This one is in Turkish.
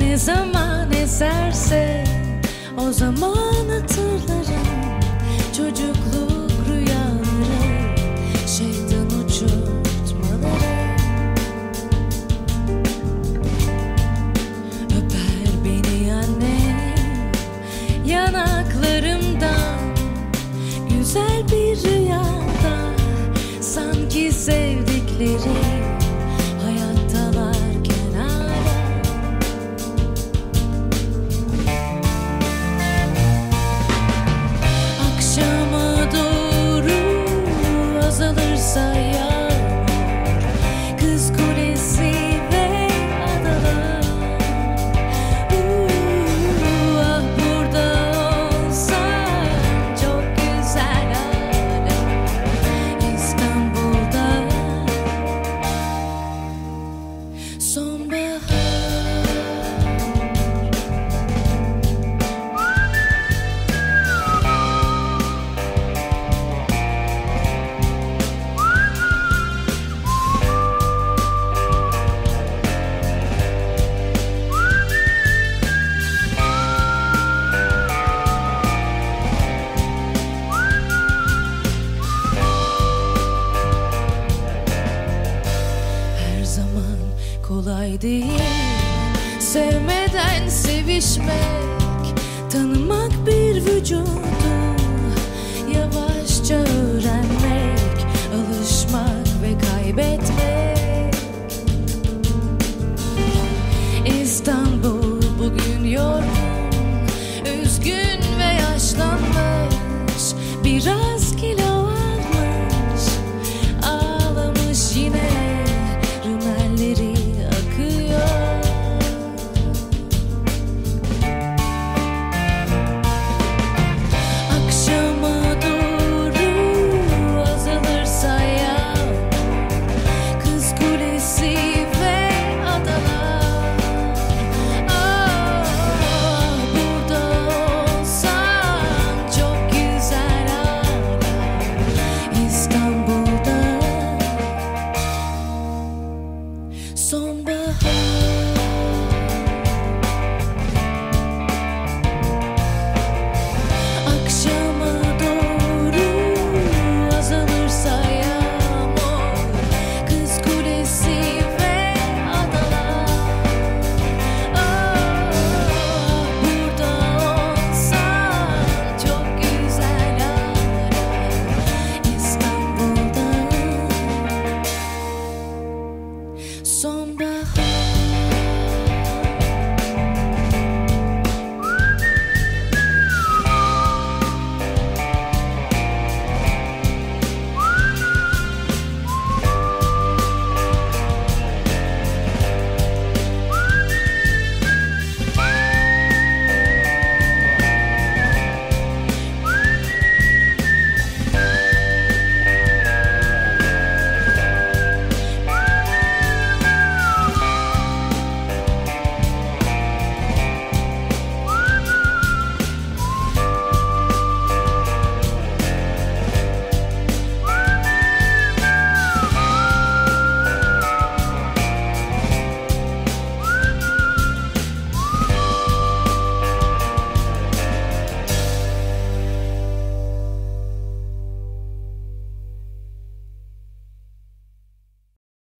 Ne zaman eserse o zaman hatırlarım. Çocukluk rüyaları şeytan uçurtmaları. Öper beni annem yanaklarımdan. Güzel bir rüyada sanki sevdikleri さい kolay değil Sevmeden sevişmek Tanımak bir vücudu somebody